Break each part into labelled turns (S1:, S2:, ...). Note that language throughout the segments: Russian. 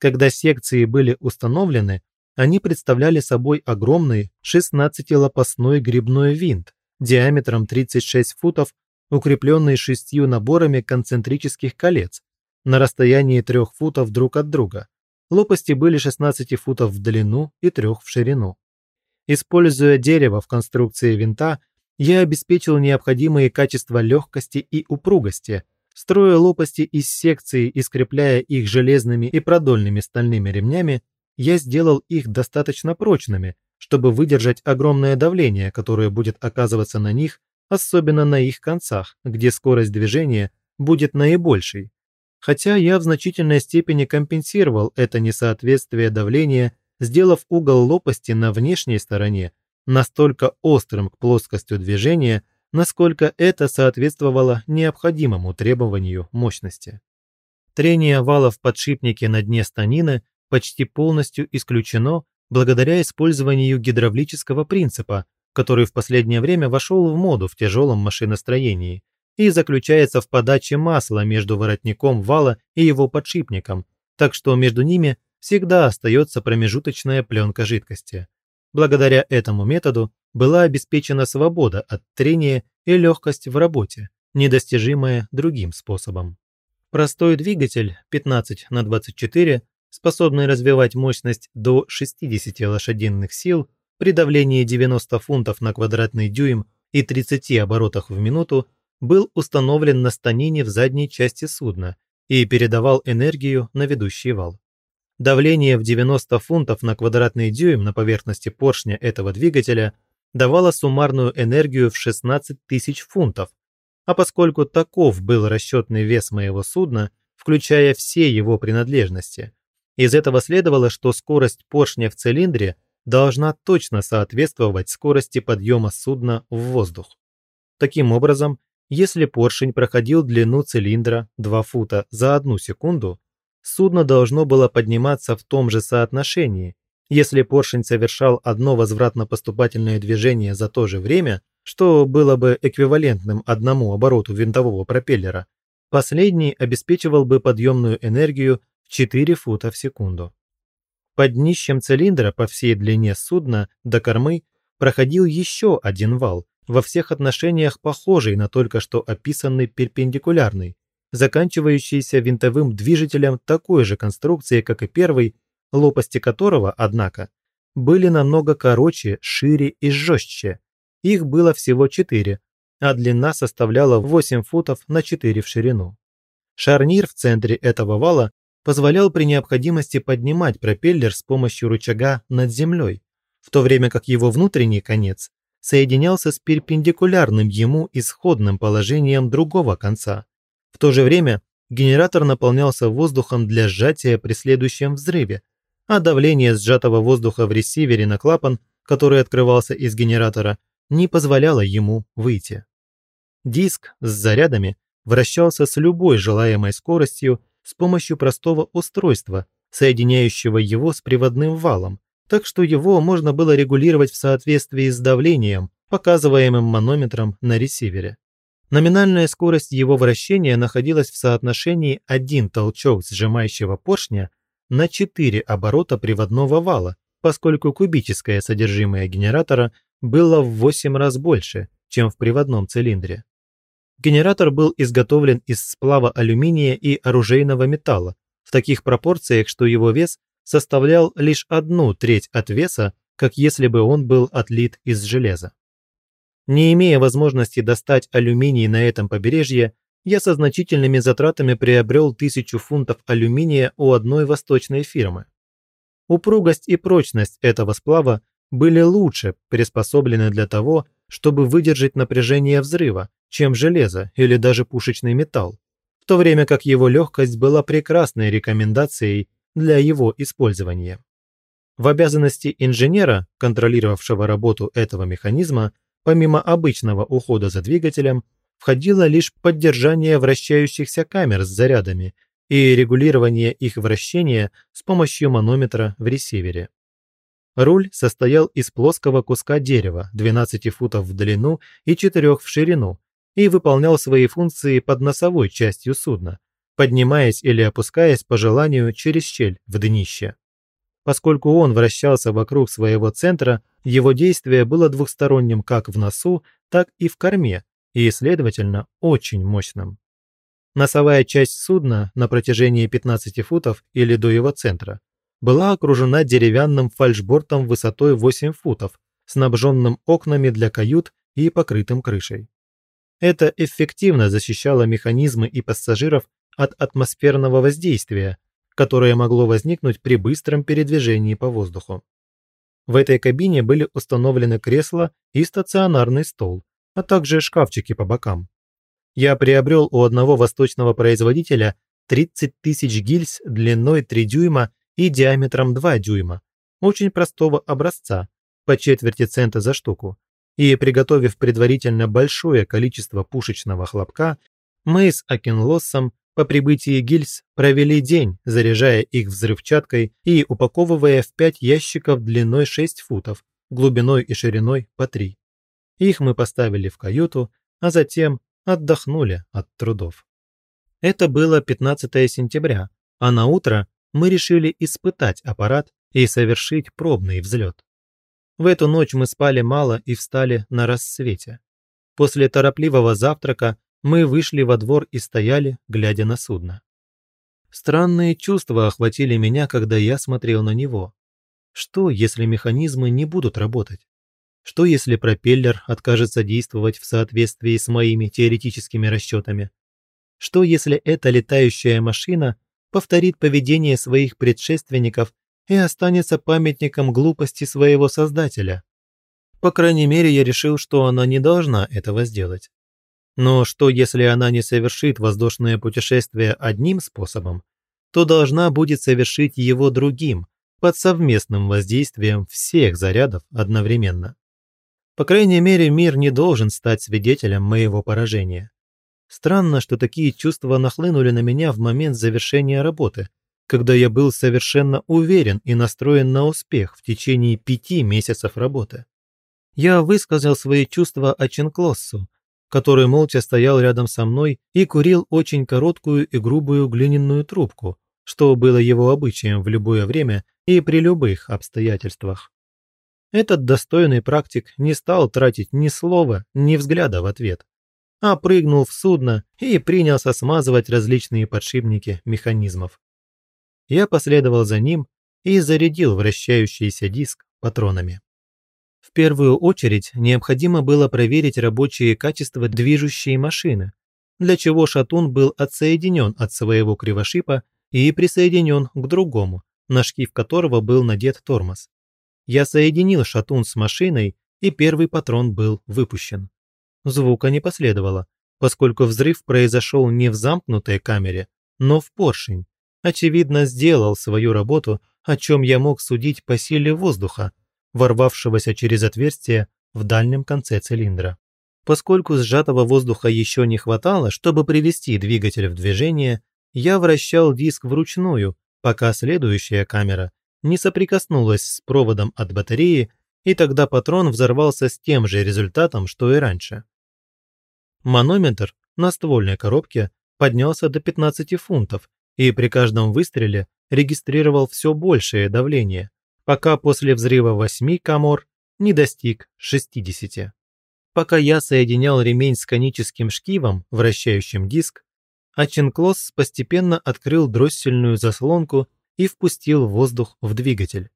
S1: Когда секции были установлены, они представляли собой огромный 16-лопастной грибной винт диаметром 36 футов, укрепленный шестью наборами концентрических колец на расстоянии 3 футов друг от друга. Лопасти были 16 футов в длину и 3 в ширину. Используя дерево в конструкции винта, я обеспечил необходимые качества легкости и упругости, строя лопасти из секции и скрепляя их железными и продольными стальными ремнями, я сделал их достаточно прочными, чтобы выдержать огромное давление, которое будет оказываться на них, особенно на их концах, где скорость движения будет наибольшей. Хотя я в значительной степени компенсировал это несоответствие давления, сделав угол лопасти на внешней стороне настолько острым к плоскостью движения, насколько это соответствовало необходимому требованию мощности. Трение вала в подшипнике на дне станины почти полностью исключено благодаря использованию гидравлического принципа, который в последнее время вошел в моду в тяжелом машиностроении и заключается в подаче масла между воротником вала и его подшипником, так что между ними всегда остается промежуточная пленка жидкости. Благодаря этому методу была обеспечена свобода от трения и легкость в работе, недостижимая другим способом. Простой двигатель 15 на 24, способный развивать мощность до 60 лошадиных сил при давлении 90 фунтов на квадратный дюйм и 30 оборотах в минуту, был установлен на станине в задней части судна и передавал энергию на ведущий вал. Давление в 90 фунтов на квадратный дюйм на поверхности поршня этого двигателя давало суммарную энергию в 16 тысяч фунтов, а поскольку таков был расчетный вес моего судна, включая все его принадлежности, из этого следовало, что скорость поршня в цилиндре должна точно соответствовать скорости подъема судна в воздух. Таким образом, если поршень проходил длину цилиндра 2 фута за одну секунду, судно должно было подниматься в том же соотношении, если поршень совершал одно возвратно-поступательное движение за то же время, что было бы эквивалентным одному обороту винтового пропеллера, последний обеспечивал бы подъемную энергию в 4 фута в секунду. Под днищем цилиндра по всей длине судна до кормы проходил еще один вал, во всех отношениях похожий на только что описанный перпендикулярный, заканчивающийся винтовым движителем такой же конструкции, как и первый, лопасти которого, однако, были намного короче, шире и жестче. Их было всего четыре, а длина составляла 8 футов на 4 в ширину. Шарнир в центре этого вала позволял при необходимости поднимать пропеллер с помощью рычага над землей, в то время как его внутренний конец соединялся с перпендикулярным ему исходным положением другого конца, в то же время генератор наполнялся воздухом для сжатия при следующем взрыве, а давление сжатого воздуха в ресивере на клапан, который открывался из генератора, не позволяло ему выйти. Диск с зарядами вращался с любой желаемой скоростью с помощью простого устройства, соединяющего его с приводным валом, так что его можно было регулировать в соответствии с давлением, показываемым манометром на ресивере. Номинальная скорость его вращения находилась в соотношении один толчок сжимающего поршня на 4 оборота приводного вала, поскольку кубическое содержимое генератора было в 8 раз больше, чем в приводном цилиндре. Генератор был изготовлен из сплава алюминия и оружейного металла в таких пропорциях, что его вес составлял лишь одну треть от веса, как если бы он был отлит из железа. Не имея возможности достать алюминий на этом побережье, я со значительными затратами приобрел тысячу фунтов алюминия у одной восточной фирмы. Упругость и прочность этого сплава были лучше приспособлены для того, чтобы выдержать напряжение взрыва, чем железо или даже пушечный металл, в то время как его легкость была прекрасной рекомендацией для его использования. В обязанности инженера, контролировавшего работу этого механизма, помимо обычного ухода за двигателем, входило лишь поддержание вращающихся камер с зарядами и регулирование их вращения с помощью манометра в ресивере. Руль состоял из плоского куска дерева 12 футов в длину и 4 в ширину и выполнял свои функции под носовой частью судна, поднимаясь или опускаясь по желанию через щель в днище. Поскольку он вращался вокруг своего центра, его действие было двухсторонним как в носу, так и в корме, и, следовательно, очень мощным. Носовая часть судна на протяжении 15 футов или до его центра была окружена деревянным фальшбортом высотой 8 футов, снабженным окнами для кают и покрытым крышей. Это эффективно защищало механизмы и пассажиров от атмосферного воздействия, которое могло возникнуть при быстром передвижении по воздуху. В этой кабине были установлены кресла и стационарный стол, а также шкафчики по бокам. Я приобрел у одного восточного производителя 30 тысяч гильз длиной 3 дюйма и диаметром 2 дюйма, очень простого образца, по четверти цента за штуку, и приготовив предварительно большое количество пушечного хлопка, мы с Акинлоссом по прибытии гильз провели день, заряжая их взрывчаткой и упаковывая в пять ящиков длиной 6 футов, глубиной и шириной по 3. Их мы поставили в каюту, а затем отдохнули от трудов. Это было 15 сентября, а на утро мы решили испытать аппарат и совершить пробный взлет. В эту ночь мы спали мало и встали на рассвете. После торопливого завтрака мы вышли во двор и стояли, глядя на судно. Странные чувства охватили меня, когда я смотрел на него. Что, если механизмы не будут работать? Что, если пропеллер откажется действовать в соответствии с моими теоретическими расчетами? Что, если эта летающая машина повторит поведение своих предшественников и останется памятником глупости своего создателя? По крайней мере, я решил, что она не должна этого сделать. Но что, если она не совершит воздушное путешествие одним способом, то должна будет совершить его другим, под совместным воздействием всех зарядов одновременно. По крайней мере, мир не должен стать свидетелем моего поражения. Странно, что такие чувства нахлынули на меня в момент завершения работы, когда я был совершенно уверен и настроен на успех в течение пяти месяцев работы. Я высказал свои чувства Аченклоссу, который молча стоял рядом со мной и курил очень короткую и грубую глиняную трубку, что было его обычаем в любое время и при любых обстоятельствах. Этот достойный практик не стал тратить ни слова, ни взгляда в ответ, а прыгнул в судно и принялся смазывать различные подшипники механизмов. Я последовал за ним и зарядил вращающийся диск патронами. В первую очередь необходимо было проверить рабочие качества движущей машины, для чего шатун был отсоединен от своего кривошипа и присоединен к другому, на шкив которого был надет тормоз. Я соединил шатун с машиной, и первый патрон был выпущен. Звука не последовало, поскольку взрыв произошел не в замкнутой камере, но в поршень. Очевидно, сделал свою работу, о чем я мог судить по силе воздуха, ворвавшегося через отверстие в дальнем конце цилиндра. Поскольку сжатого воздуха еще не хватало, чтобы привести двигатель в движение, я вращал диск вручную, пока следующая камера не соприкоснулась с проводом от батареи, и тогда патрон взорвался с тем же результатом, что и раньше. Манометр на ствольной коробке поднялся до 15 фунтов и при каждом выстреле регистрировал все большее давление, пока после взрыва восьми камор не достиг 60. Пока я соединял ремень с коническим шкивом, вращающим диск, Аченклосс постепенно открыл дроссельную заслонку и впустил воздух в двигатель.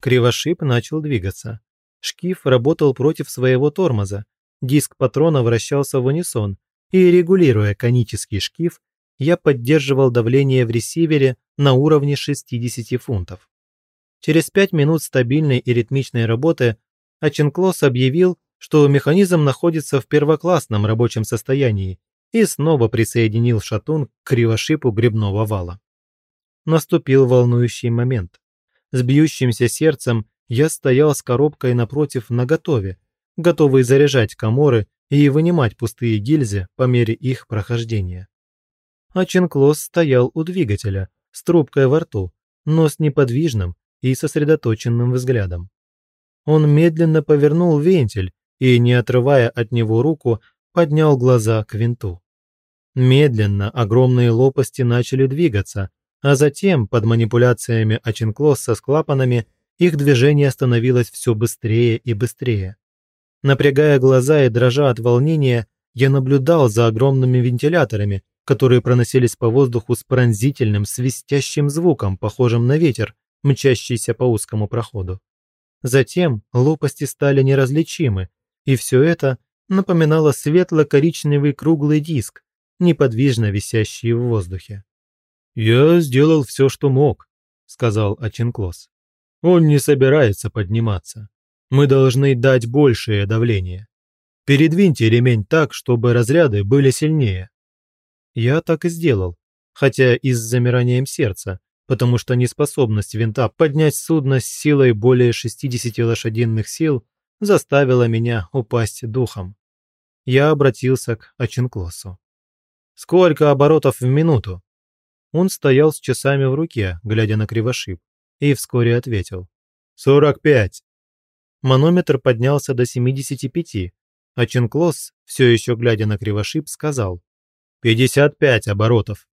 S1: Кривошип начал двигаться. Шкив работал против своего тормоза, диск патрона вращался в унисон, и, регулируя конический шкив, я поддерживал давление в ресивере на уровне 60 фунтов. Через пять минут стабильной и ритмичной работы Аченклос объявил, что механизм находится в первоклассном рабочем состоянии и снова присоединил шатун к кривошипу грибного вала. Наступил волнующий момент. С бьющимся сердцем я стоял с коробкой напротив наготове, готовый заряжать коморы и вынимать пустые гильзы по мере их прохождения. Аченклос стоял у двигателя, с трубкой во рту, но с неподвижным, и сосредоточенным взглядом. Он медленно повернул вентиль и, не отрывая от него руку, поднял глаза к винту. Медленно огромные лопасти начали двигаться, а затем, под манипуляциями Аченклосса с клапанами, их движение становилось все быстрее и быстрее. Напрягая глаза и дрожа от волнения, я наблюдал за огромными вентиляторами, которые проносились по воздуху с пронзительным свистящим звуком, похожим на ветер, мчащийся по узкому проходу. Затем лопасти стали неразличимы, и все это напоминало светло-коричневый круглый диск, неподвижно висящий в воздухе. «Я сделал все, что мог», — сказал Аченклос. «Он не собирается подниматься. Мы должны дать большее давление. Передвиньте ремень так, чтобы разряды были сильнее». Я так и сделал, хотя и с замиранием сердца, потому что неспособность винта поднять судно с силой более 60 лошадиных сил заставила меня упасть духом. Я обратился к Аченклосу. «Сколько оборотов в минуту?» Он стоял с часами в руке, глядя на кривошип, и вскоре ответил. «Сорок пять». Манометр поднялся до 75, а Ченклос, все еще глядя на кривошип, сказал «Пятьдесят пять оборотов».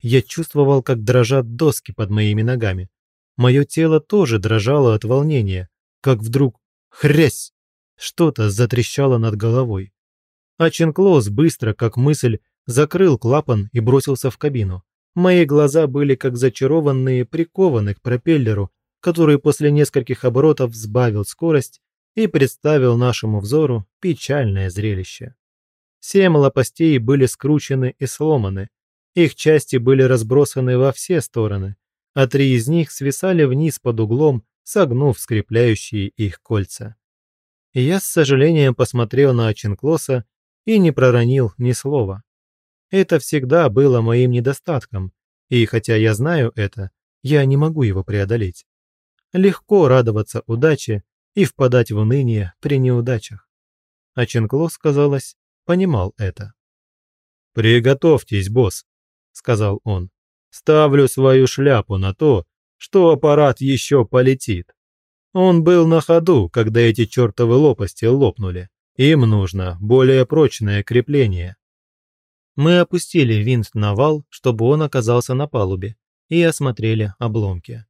S1: Я чувствовал, как дрожат доски под моими ногами. Мое тело тоже дрожало от волнения, как вдруг хрясь! Что-то затрещало над головой. А Ченклос быстро, как мысль, закрыл клапан и бросился в кабину. Мои глаза были как зачарованные, прикованы к пропеллеру, который после нескольких оборотов сбавил скорость и представил нашему взору печальное зрелище. Семь лопастей были скручены и сломаны, их части были разбросаны во все стороны, а три из них свисали вниз под углом, согнув скрепляющие их кольца. Я с сожалением посмотрел на Аченклоса и не проронил ни слова. Это всегда было моим недостатком, и хотя я знаю это, я не могу его преодолеть. Легко радоваться удаче и впадать в уныние при неудачах. А Ченклос, казалось, понимал это. «Приготовьтесь, босс», — сказал он. «Ставлю свою шляпу на то, что аппарат еще полетит. Он был на ходу, когда эти чертовы лопасти лопнули. Им нужно более прочное крепление. Мы опустили винт на вал, чтобы он оказался на палубе, и осмотрели обломки.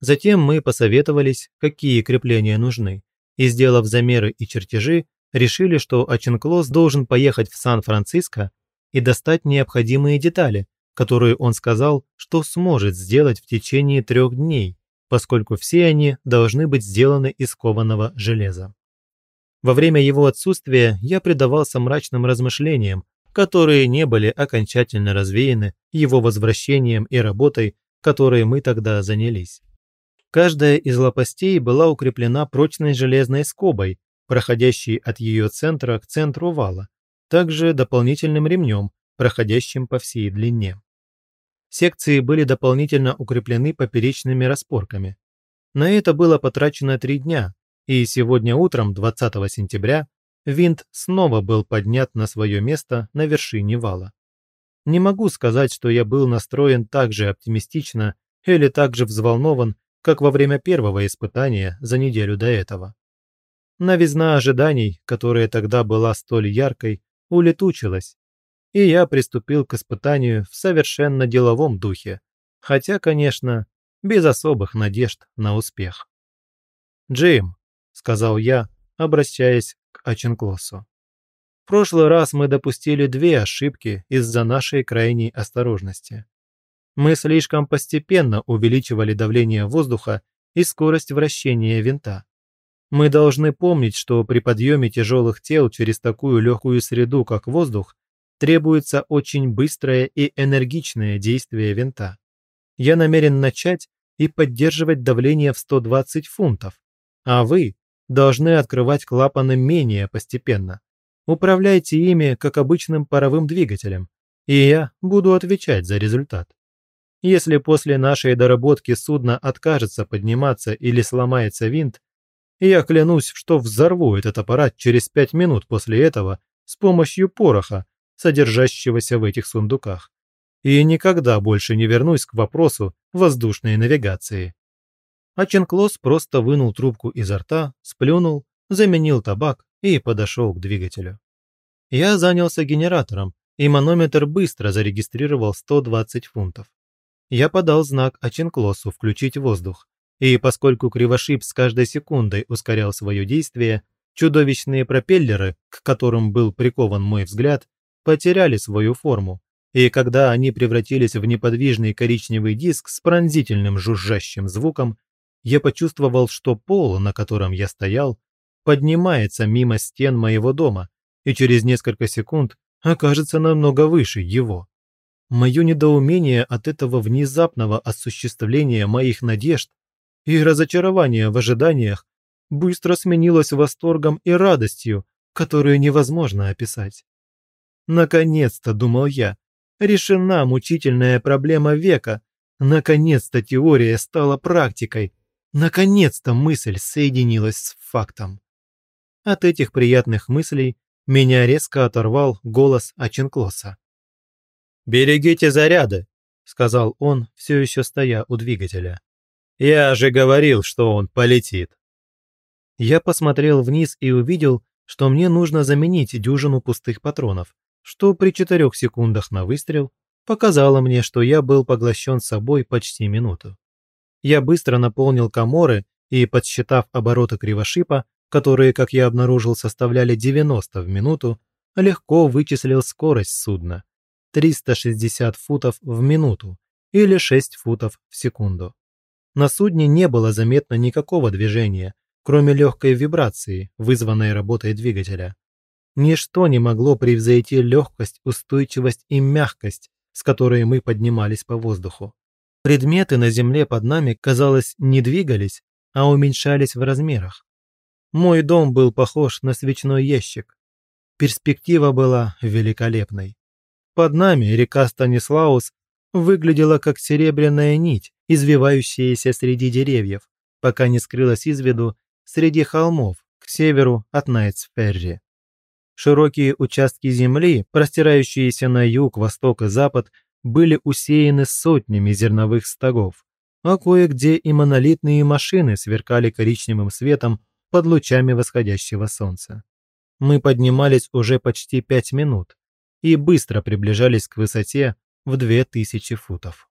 S1: Затем мы посоветовались, какие крепления нужны, и, сделав замеры и чертежи, решили, что Аченклос должен поехать в Сан-Франциско и достать необходимые детали, которые он сказал, что сможет сделать в течение трех дней, поскольку все они должны быть сделаны из кованого железа. Во время его отсутствия я предавался мрачным размышлениям которые не были окончательно развеяны его возвращением и работой, которой мы тогда занялись. Каждая из лопастей была укреплена прочной железной скобой, проходящей от ее центра к центру вала, также дополнительным ремнем, проходящим по всей длине. Секции были дополнительно укреплены поперечными распорками. На это было потрачено три дня, и сегодня утром, 20 сентября, винт снова был поднят на свое место на вершине вала. Не могу сказать, что я был настроен так же оптимистично или так же взволнован, как во время первого испытания за неделю до этого. Новизна ожиданий, которая тогда была столь яркой, улетучилась, и я приступил к испытанию в совершенно деловом духе, хотя, конечно, без особых надежд на успех. «Джим», — сказал я, обращаясь к Аченклосу. В прошлый раз мы допустили две ошибки из-за нашей крайней осторожности. Мы слишком постепенно увеличивали давление воздуха и скорость вращения винта. Мы должны помнить, что при подъеме тяжелых тел через такую легкую среду, как воздух, требуется очень быстрое и энергичное действие винта. Я намерен начать и поддерживать давление в 120 фунтов, а вы должны открывать клапаны менее постепенно. Управляйте ими, как обычным паровым двигателем, и я буду отвечать за результат. Если после нашей доработки судно откажется подниматься или сломается винт, я клянусь, что взорву этот аппарат через пять минут после этого с помощью пороха, содержащегося в этих сундуках. И никогда больше не вернусь к вопросу воздушной навигации а Ченклос просто вынул трубку изо рта, сплюнул, заменил табак и подошел к двигателю. Я занялся генератором, и манометр быстро зарегистрировал 120 фунтов. Я подал знак Аченклосу включить воздух, и поскольку кривошип с каждой секундой ускорял свое действие, чудовищные пропеллеры, к которым был прикован мой взгляд, потеряли свою форму, и когда они превратились в неподвижный коричневый диск с пронзительным жужжащим звуком, я почувствовал, что пол, на котором я стоял, поднимается мимо стен моего дома и через несколько секунд окажется намного выше его. Мое недоумение от этого внезапного осуществления моих надежд и разочарование в ожиданиях быстро сменилось восторгом и радостью, которую невозможно описать. Наконец-то, думал я, решена мучительная проблема века, наконец-то теория стала практикой, наконец-то мысль соединилась с фактом. От этих приятных мыслей меня резко оторвал голос Аченклоса. «Берегите заряды», – сказал он, все еще стоя у двигателя. «Я же говорил, что он полетит». Я посмотрел вниз и увидел, что мне нужно заменить дюжину пустых патронов, что при четырех секундах на выстрел показало мне, что я был поглощен собой почти минуту. Я быстро наполнил коморы и, подсчитав обороты кривошипа, которые, как я обнаружил, составляли 90 в минуту, легко вычислил скорость судна – 360 футов в минуту или 6 футов в секунду. На судне не было заметно никакого движения, кроме легкой вибрации, вызванной работой двигателя. Ничто не могло превзойти легкость, устойчивость и мягкость, с которой мы поднимались по воздуху. Предметы на земле под нами, казалось, не двигались, а уменьшались в размерах. Мой дом был похож на свечной ящик. Перспектива была великолепной. Под нами река Станислаус выглядела как серебряная нить, извивающаяся среди деревьев, пока не скрылась из виду среди холмов к северу от Найтсферри. Широкие участки земли, простирающиеся на юг, восток и запад, были усеяны сотнями зерновых стогов, а кое-где и монолитные машины сверкали коричневым светом под лучами восходящего солнца. Мы поднимались уже почти пять минут и быстро приближались к высоте в две тысячи футов.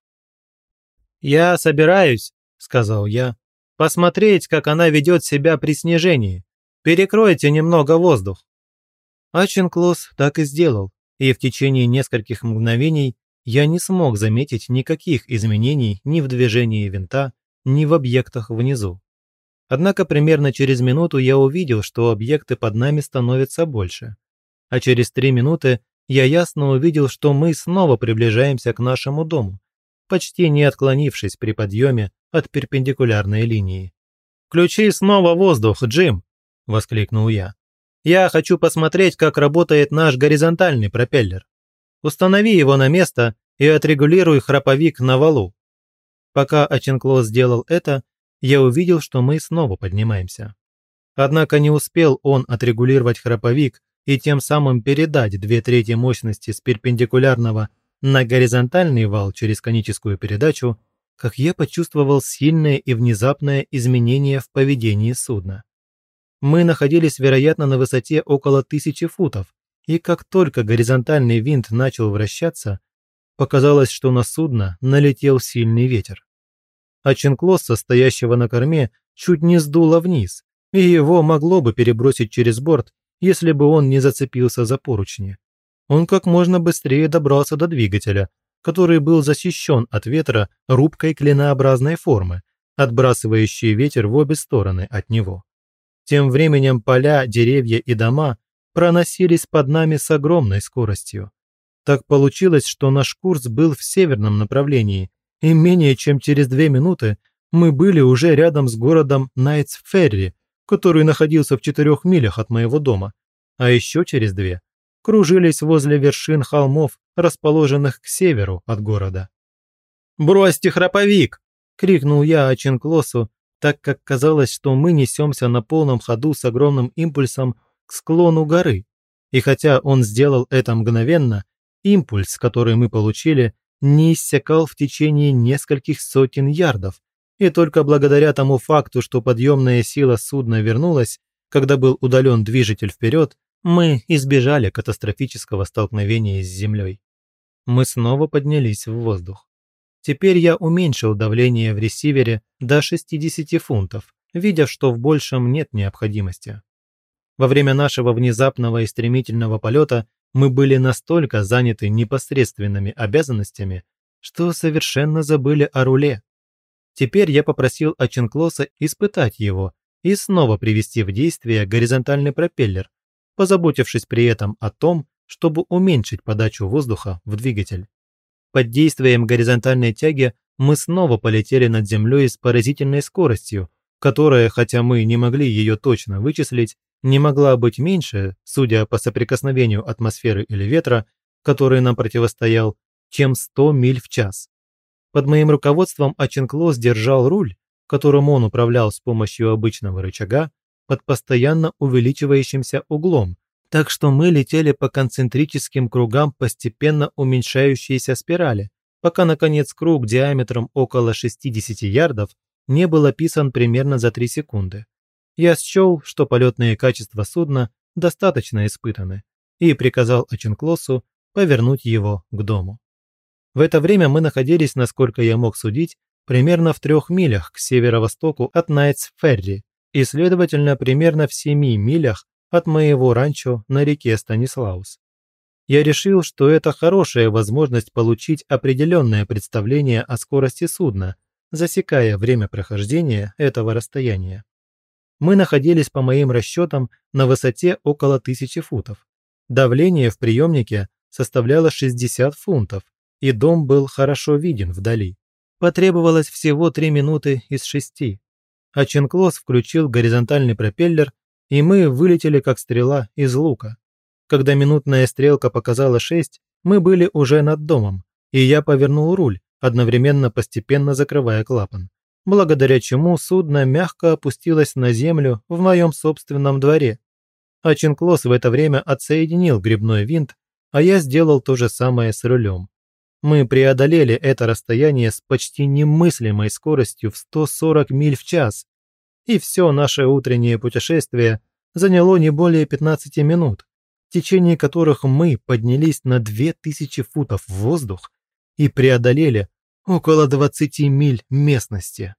S1: «Я собираюсь», — сказал я, — «посмотреть, как она ведет себя при снижении. Перекройте немного воздух». Аченклос так и сделал, и в течение нескольких мгновений я не смог заметить никаких изменений ни в движении винта, ни в объектах внизу. Однако примерно через минуту я увидел, что объекты под нами становятся больше. А через три минуты я ясно увидел, что мы снова приближаемся к нашему дому, почти не отклонившись при подъеме от перпендикулярной линии. «Включи снова воздух, Джим!» – воскликнул я. «Я хочу посмотреть, как работает наш горизонтальный пропеллер. Установи его на место и отрегулируй храповик на валу». Пока Аченкло сделал это, я увидел, что мы снова поднимаемся. Однако не успел он отрегулировать храповик и тем самым передать две трети мощности с перпендикулярного на горизонтальный вал через коническую передачу, как я почувствовал сильное и внезапное изменение в поведении судна. Мы находились, вероятно, на высоте около тысячи футов, и как только горизонтальный винт начал вращаться, показалось, что на судно налетел сильный ветер а Ченклосса, стоящего на корме, чуть не сдуло вниз, и его могло бы перебросить через борт, если бы он не зацепился за поручни. Он как можно быстрее добрался до двигателя, который был защищен от ветра рубкой клинообразной формы, отбрасывающей ветер в обе стороны от него. Тем временем поля, деревья и дома проносились под нами с огромной скоростью. Так получилось, что наш курс был в северном направлении, и менее чем через две минуты мы были уже рядом с городом Найтс-Ферри, который находился в четырех милях от моего дома, а еще через две кружились возле вершин холмов, расположенных к северу от города. «Бросьте храповик!» – крикнул я Аченклосу, так как казалось, что мы несемся на полном ходу с огромным импульсом к склону горы. И хотя он сделал это мгновенно, импульс, который мы получили, не иссякал в течение нескольких сотен ярдов, и только благодаря тому факту, что подъемная сила судна вернулась, когда был удален движитель вперед, Мы избежали катастрофического столкновения с Землей. Мы снова поднялись в воздух. Теперь я уменьшил давление в ресивере до 60 фунтов, видя, что в большем нет необходимости. Во время нашего внезапного и стремительного полета мы были настолько заняты непосредственными обязанностями, что совершенно забыли о руле. Теперь я попросил Аченклоса испытать его и снова привести в действие горизонтальный пропеллер, позаботившись при этом о том, чтобы уменьшить подачу воздуха в двигатель. Под действием горизонтальной тяги мы снова полетели над землей с поразительной скоростью, которая, хотя мы не могли ее точно вычислить, не могла быть меньше, судя по соприкосновению атмосферы или ветра, который нам противостоял, чем 100 миль в час. Под моим руководством Аченклос держал руль, которым он управлял с помощью обычного рычага, под постоянно увеличивающимся углом, так что мы летели по концентрическим кругам постепенно уменьшающейся спирали, пока, наконец, круг диаметром около 60 ярдов не был описан примерно за 3 секунды я счел, что полетные качества судна достаточно испытаны, и приказал Аченклосу повернуть его к дому. В это время мы находились, насколько я мог судить, примерно в трех милях к северо-востоку от Найтс-Ферри и, следовательно, примерно в семи милях от моего ранчо на реке Станислаус. Я решил, что это хорошая возможность получить определенное представление о скорости судна, засекая время прохождения этого расстояния мы находились, по моим расчетам, на высоте около тысячи футов. Давление в приемнике составляло 60 фунтов, и дом был хорошо виден вдали. Потребовалось всего 3 минуты из 6. А Ченклос включил горизонтальный пропеллер, и мы вылетели как стрела из лука. Когда минутная стрелка показала 6, мы были уже над домом, и я повернул руль, одновременно постепенно закрывая клапан благодаря чему судно мягко опустилось на землю в моем собственном дворе. А Чинклос в это время отсоединил грибной винт, а я сделал то же самое с рулем. Мы преодолели это расстояние с почти немыслимой скоростью в 140 миль в час, и все наше утреннее путешествие заняло не более 15 минут, в течение которых мы поднялись на 2000 футов в воздух и преодолели около 20 миль местности.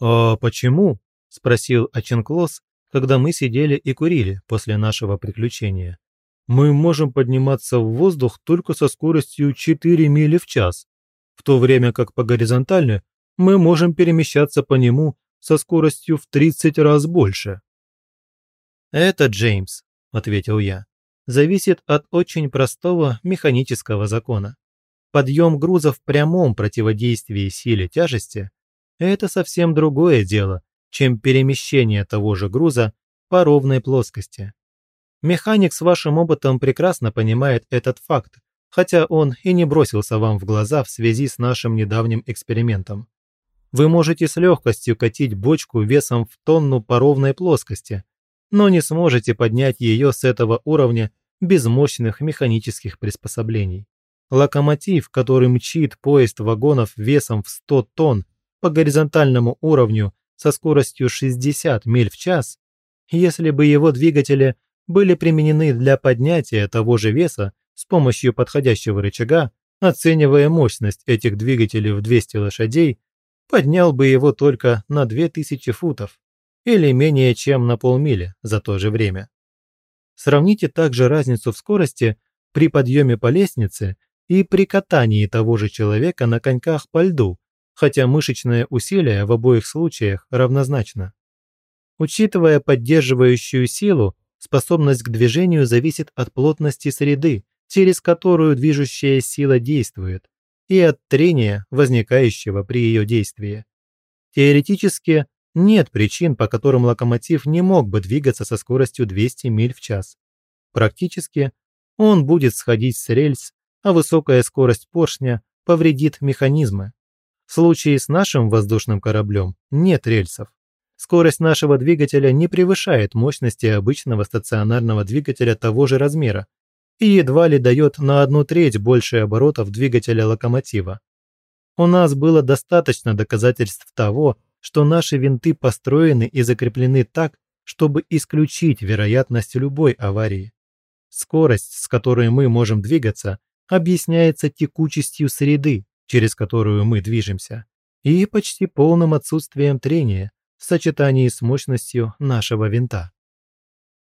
S1: «А почему?» – спросил Аченклос, когда мы сидели и курили после нашего приключения. «Мы можем подниматься в воздух только со скоростью 4 мили в час, в то время как по горизонтали мы можем перемещаться по нему со скоростью в 30 раз больше». «Это, Джеймс», – ответил я, – «зависит от очень простого механического закона. Подъем груза в прямом противодействии силе тяжести – это совсем другое дело, чем перемещение того же груза по ровной плоскости. Механик с вашим опытом прекрасно понимает этот факт, хотя он и не бросился вам в глаза в связи с нашим недавним экспериментом. Вы можете с легкостью катить бочку весом в тонну по ровной плоскости, но не сможете поднять ее с этого уровня без мощных механических приспособлений. Локомотив, который мчит поезд вагонов весом в 100 тонн по горизонтальному уровню со скоростью 60 миль в час, если бы его двигатели были применены для поднятия того же веса с помощью подходящего рычага, оценивая мощность этих двигателей в 200 лошадей, поднял бы его только на 2000 футов или менее чем на полмили за то же время. Сравните также разницу в скорости при подъеме по лестнице и при катании того же человека на коньках по льду, хотя мышечное усилие в обоих случаях равнозначно. Учитывая поддерживающую силу, способность к движению зависит от плотности среды, через которую движущая сила действует, и от трения, возникающего при ее действии. Теоретически, нет причин, по которым локомотив не мог бы двигаться со скоростью 200 миль в час. Практически, он будет сходить с рельс а высокая скорость поршня повредит механизмы. В случае с нашим воздушным кораблем нет рельсов. Скорость нашего двигателя не превышает мощности обычного стационарного двигателя того же размера и едва ли дает на одну треть больше оборотов двигателя локомотива. У нас было достаточно доказательств того, что наши винты построены и закреплены так, чтобы исключить вероятность любой аварии. Скорость, с которой мы можем двигаться, объясняется текучестью среды, через которую мы движемся, и почти полным отсутствием трения в сочетании с мощностью нашего винта.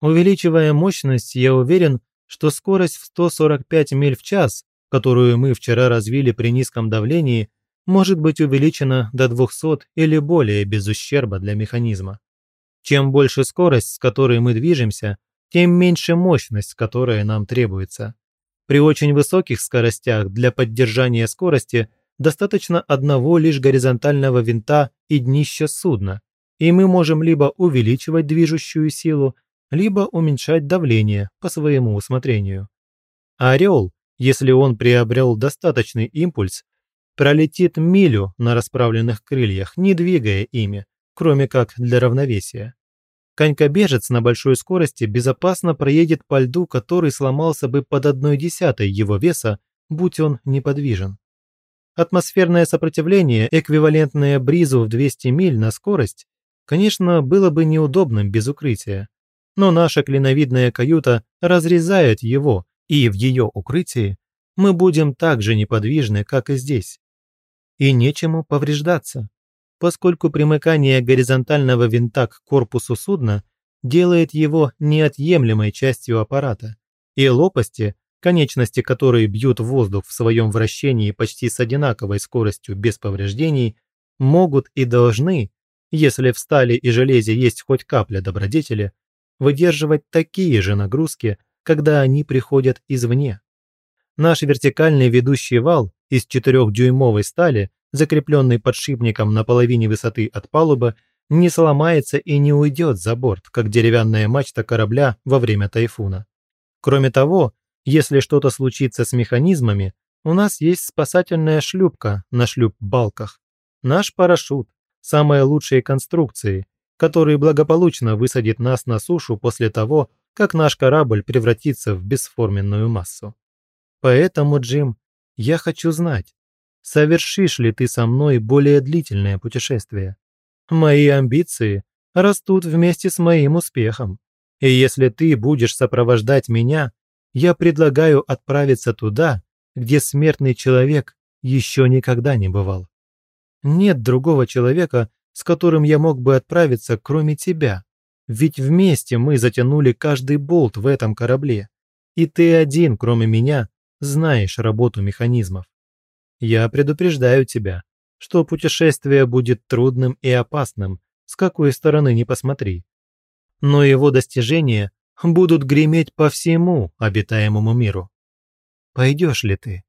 S1: Увеличивая мощность, я уверен, что скорость в 145 миль в час, которую мы вчера развили при низком давлении, может быть увеличена до 200 или более без ущерба для механизма. Чем больше скорость, с которой мы движемся, тем меньше мощность, которая нам требуется. При очень высоких скоростях для поддержания скорости достаточно одного лишь горизонтального винта и днища судна, и мы можем либо увеличивать движущую силу, либо уменьшать давление по своему усмотрению. Орел, если он приобрел достаточный импульс, пролетит милю на расправленных крыльях, не двигая ими, кроме как для равновесия. Конькобежец на большой скорости безопасно проедет по льду, который сломался бы под одной десятой его веса, будь он неподвижен. Атмосферное сопротивление, эквивалентное бризу в 200 миль на скорость, конечно, было бы неудобным без укрытия. Но наша клиновидная каюта разрезает его, и в ее укрытии мы будем так же неподвижны, как и здесь. И нечему повреждаться поскольку примыкание горизонтального винта к корпусу судна делает его неотъемлемой частью аппарата, и лопасти, конечности которой бьют воздух в своем вращении почти с одинаковой скоростью без повреждений, могут и должны, если в стали и железе есть хоть капля добродетели, выдерживать такие же нагрузки, когда они приходят извне. Наш вертикальный ведущий вал из 4-дюймовой стали закрепленный подшипником на половине высоты от палубы, не сломается и не уйдет за борт, как деревянная мачта корабля во время тайфуна. Кроме того, если что-то случится с механизмами, у нас есть спасательная шлюпка на шлюп-балках. Наш парашют, самые лучшие конструкции, который благополучно высадит нас на сушу после того, как наш корабль превратится в бесформенную массу. Поэтому, Джим, я хочу знать, совершишь ли ты со мной более длительное путешествие. Мои амбиции растут вместе с моим успехом. И если ты будешь сопровождать меня, я предлагаю отправиться туда, где смертный человек еще никогда не бывал. Нет другого человека, с которым я мог бы отправиться, кроме тебя. Ведь вместе мы затянули каждый болт в этом корабле. И ты один, кроме меня, знаешь работу механизмов. Я предупреждаю тебя, что путешествие будет трудным и опасным, с какой стороны ни посмотри. Но его достижения будут греметь по всему обитаемому миру. Пойдешь ли ты?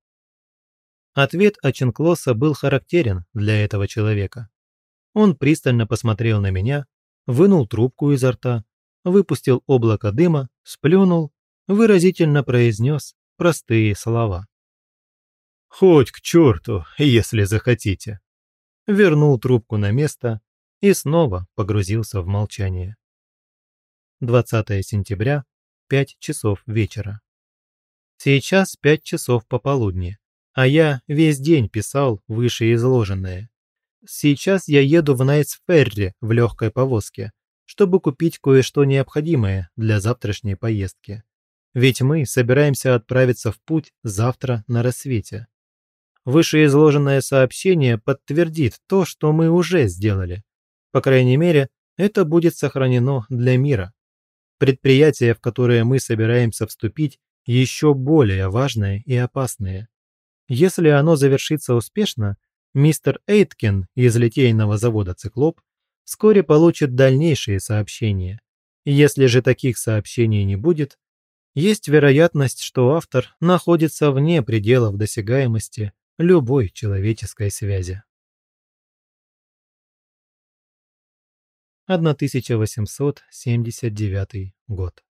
S1: Ответ Аченклоса был характерен для этого человека. Он пристально посмотрел на меня, вынул трубку изо рта, выпустил облако дыма, сплюнул, выразительно произнес простые слова. Хоть к черту, если захотите. Вернул трубку на место и снова погрузился в молчание. 20 сентября, 5 часов вечера. Сейчас 5 часов пополудни, а я весь день писал вышеизложенное. Сейчас я еду в Найтсферри в легкой повозке, чтобы купить кое-что необходимое для завтрашней поездки. Ведь мы собираемся отправиться в путь завтра на рассвете. Вышеизложенное сообщение подтвердит то, что мы уже сделали. По крайней мере, это будет сохранено для мира. Предприятие, в которое мы собираемся вступить, еще более важное и опасное. Если оно завершится успешно, мистер Эйткин из литейного завода «Циклоп» вскоре получит дальнейшие сообщения. Если же таких сообщений не будет, есть вероятность, что автор находится вне пределов досягаемости любой человеческой связи. 1879 год.